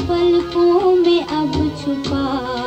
पलकों में अब छुपा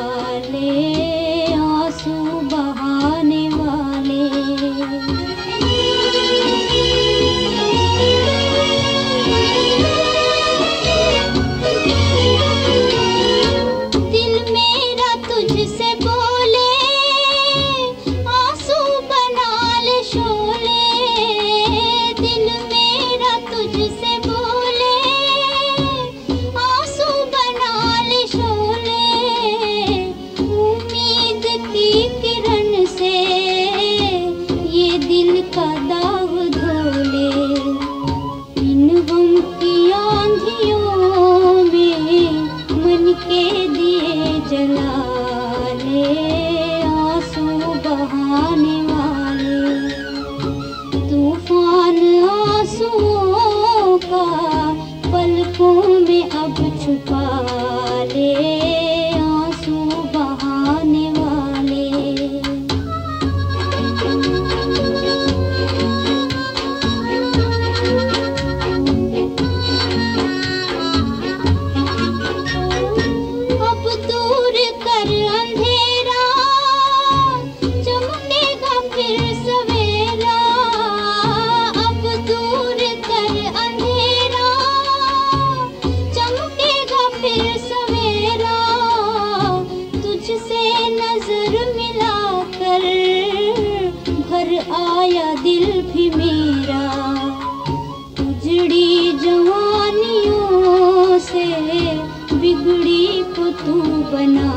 जला आँसू बहाने वाले। तूफ़ान आंसुओं का पलकों में अब छुपा नज़र मिलाकर भर आया दिल भी मेरा। उजड़ी जवानियों से बिगड़ी को तू बना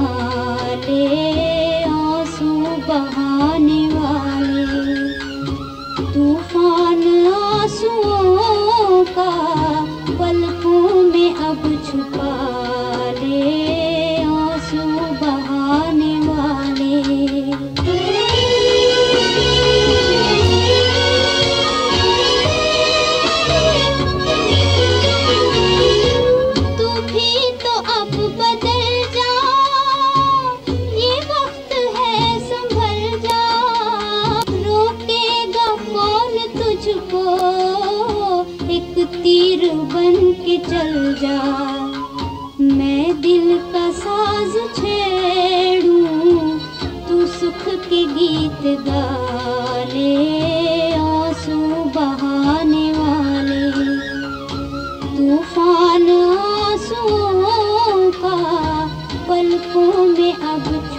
ले, आँसू बहाने वाले। तूफ़ान आंसुओं का पलकों में अब छुपा ले। तीर बन के चल जा। मैं दिल का साज छेड़ूं, तू सुख के गीत गा ले आँसू बहाने वाले। तूफ़ान आंसुओं का पलकों में अब